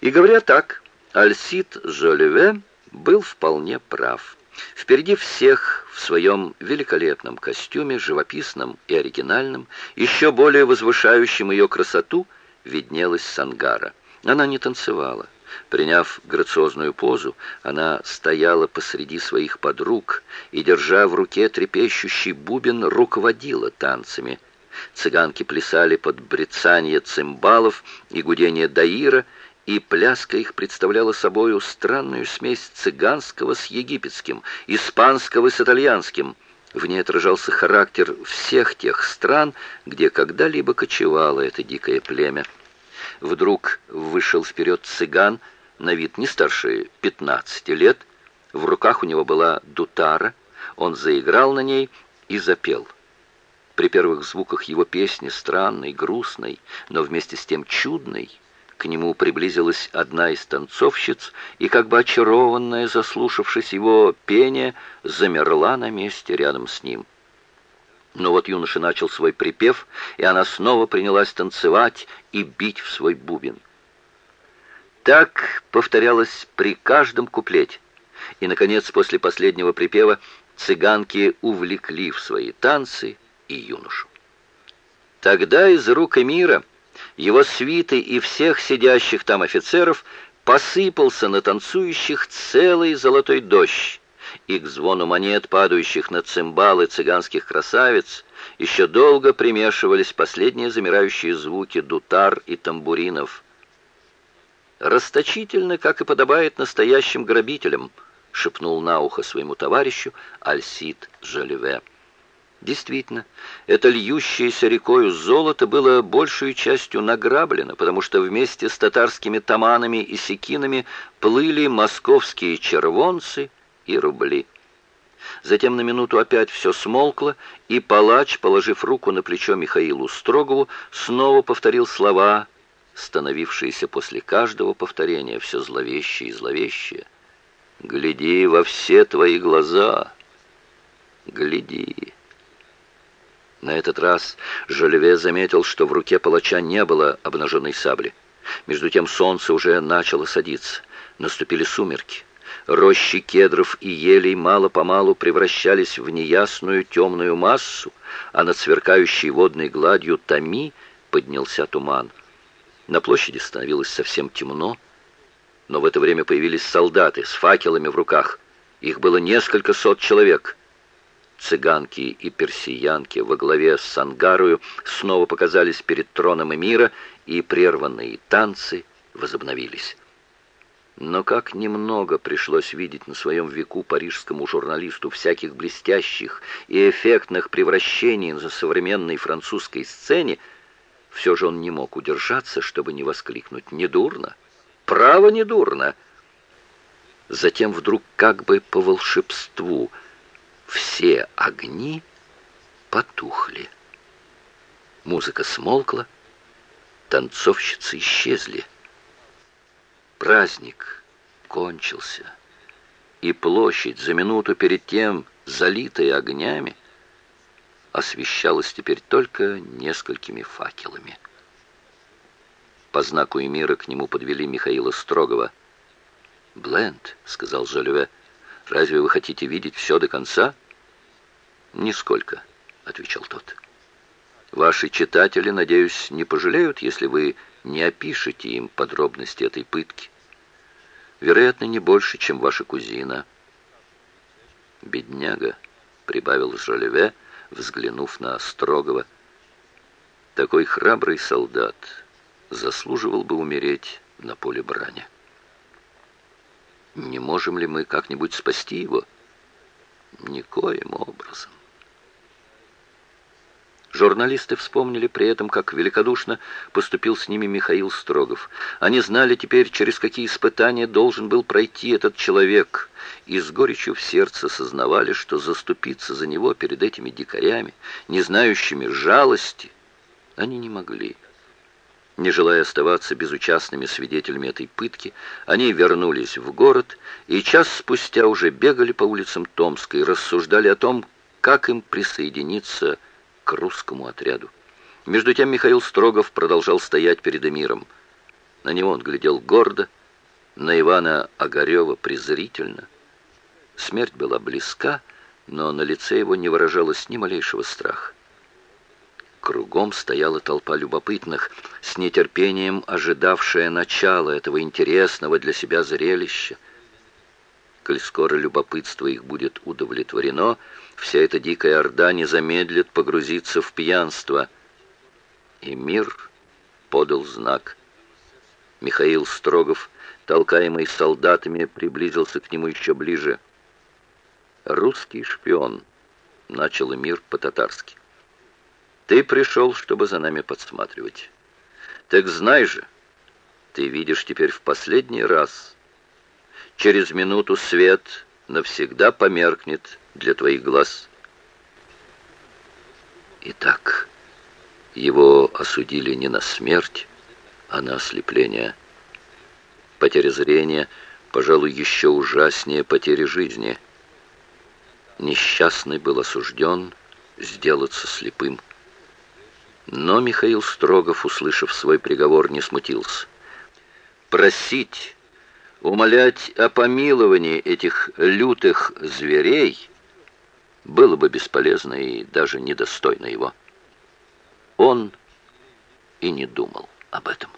И говоря так, Альсид Жолеве был вполне прав. Впереди всех в своем великолепном костюме, живописном и оригинальном, еще более возвышающем ее красоту, виднелась Сангара. Она не танцевала. Приняв грациозную позу, она стояла посреди своих подруг и, держа в руке трепещущий бубен, руководила танцами. Цыганки плясали под брецанье цимбалов и гудение даира, и пляска их представляла собою странную смесь цыганского с египетским, испанского с итальянским. В ней отражался характер всех тех стран, где когда-либо кочевало это дикое племя. Вдруг вышел вперед цыган, на вид не старше 15 лет. В руках у него была дутара. Он заиграл на ней и запел. При первых звуках его песни, странной, грустной, но вместе с тем чудной, к нему приблизилась одна из танцовщиц и, как бы очарованная, заслушавшись его пения, замерла на месте рядом с ним. Но вот юноша начал свой припев, и она снова принялась танцевать и бить в свой бубен. Так повторялось при каждом куплете. И, наконец, после последнего припева цыганки увлекли в свои танцы и юношу. Тогда из рук Эмира его свиты и всех сидящих там офицеров посыпался на танцующих целый золотой дождь, и к звону монет, падающих на цимбалы цыганских красавиц, еще долго примешивались последние замирающие звуки дутар и тамбуринов. «Расточительно, как и подобает настоящим грабителям», — шепнул на ухо своему товарищу Альсид Жалеве. Действительно, это льющееся рекою золото было большей частью награблено, потому что вместе с татарскими таманами и секинами плыли московские червонцы и рубли. Затем на минуту опять все смолкло, и палач, положив руку на плечо Михаилу Строгову, снова повторил слова, становившиеся после каждого повторения все зловещее и зловещее. «Гляди во все твои глаза! Гляди!» На этот раз Жолеве заметил, что в руке палача не было обнаженной сабли. Между тем солнце уже начало садиться. Наступили сумерки. Рощи кедров и елей мало-помалу превращались в неясную темную массу, а над сверкающей водной гладью Томи поднялся туман. На площади становилось совсем темно, но в это время появились солдаты с факелами в руках. Их было несколько сот человек — Цыганки и персиянки во главе с Сангарою снова показались перед троном Эмира, и прерванные танцы возобновились. Но как немного пришлось видеть на своем веку парижскому журналисту всяких блестящих и эффектных превращений на современной французской сцене, все же он не мог удержаться, чтобы не воскликнуть «Недурно! Право, недурно!» Затем вдруг как бы по волшебству – все огни потухли. Музыка смолкла, танцовщицы исчезли. Праздник кончился, и площадь за минуту перед тем, залитая огнями, освещалась теперь только несколькими факелами. По знаку Эмира к нему подвели Михаила Строгова. «Бленд», — сказал Жолюве, Разве вы хотите видеть все до конца?» «Нисколько», — отвечал тот. «Ваши читатели, надеюсь, не пожалеют, если вы не опишете им подробности этой пытки. Вероятно, не больше, чем ваша кузина». «Бедняга», — прибавил Жолеве, взглянув на Строгова. «Такой храбрый солдат заслуживал бы умереть на поле брани». Не можем ли мы как-нибудь спасти его? Никоим образом. Журналисты вспомнили при этом, как великодушно поступил с ними Михаил Строгов. Они знали теперь, через какие испытания должен был пройти этот человек, и с горечью в сердце сознавали, что заступиться за него перед этими дикарями, не знающими жалости, они не могли. Не желая оставаться безучастными свидетелями этой пытки, они вернулись в город и час спустя уже бегали по улицам Томска и рассуждали о том, как им присоединиться к русскому отряду. Между тем Михаил Строгов продолжал стоять перед эмиром. На него он глядел гордо, на Ивана Огарева презрительно. Смерть была близка, но на лице его не выражалось ни малейшего страха. Кругом стояла толпа любопытных, с нетерпением ожидавшая начала этого интересного для себя зрелища. Коль скоро любопытство их будет удовлетворено, вся эта дикая орда не замедлит погрузиться в пьянство. И мир подал знак. Михаил Строгов, толкаемый солдатами, приблизился к нему еще ближе. «Русский шпион», — начал Эмир по-татарски. «Ты пришел, чтобы за нами подсматривать. Так знай же, ты видишь теперь в последний раз. Через минуту свет навсегда померкнет для твоих глаз». Итак, его осудили не на смерть, а на ослепление. Потеря зрения, пожалуй, еще ужаснее потери жизни — несчастный был осужден сделаться слепым. Но Михаил Строгов, услышав свой приговор, не смутился. Просить, умолять о помиловании этих лютых зверей было бы бесполезно и даже недостойно его. Он и не думал об этом.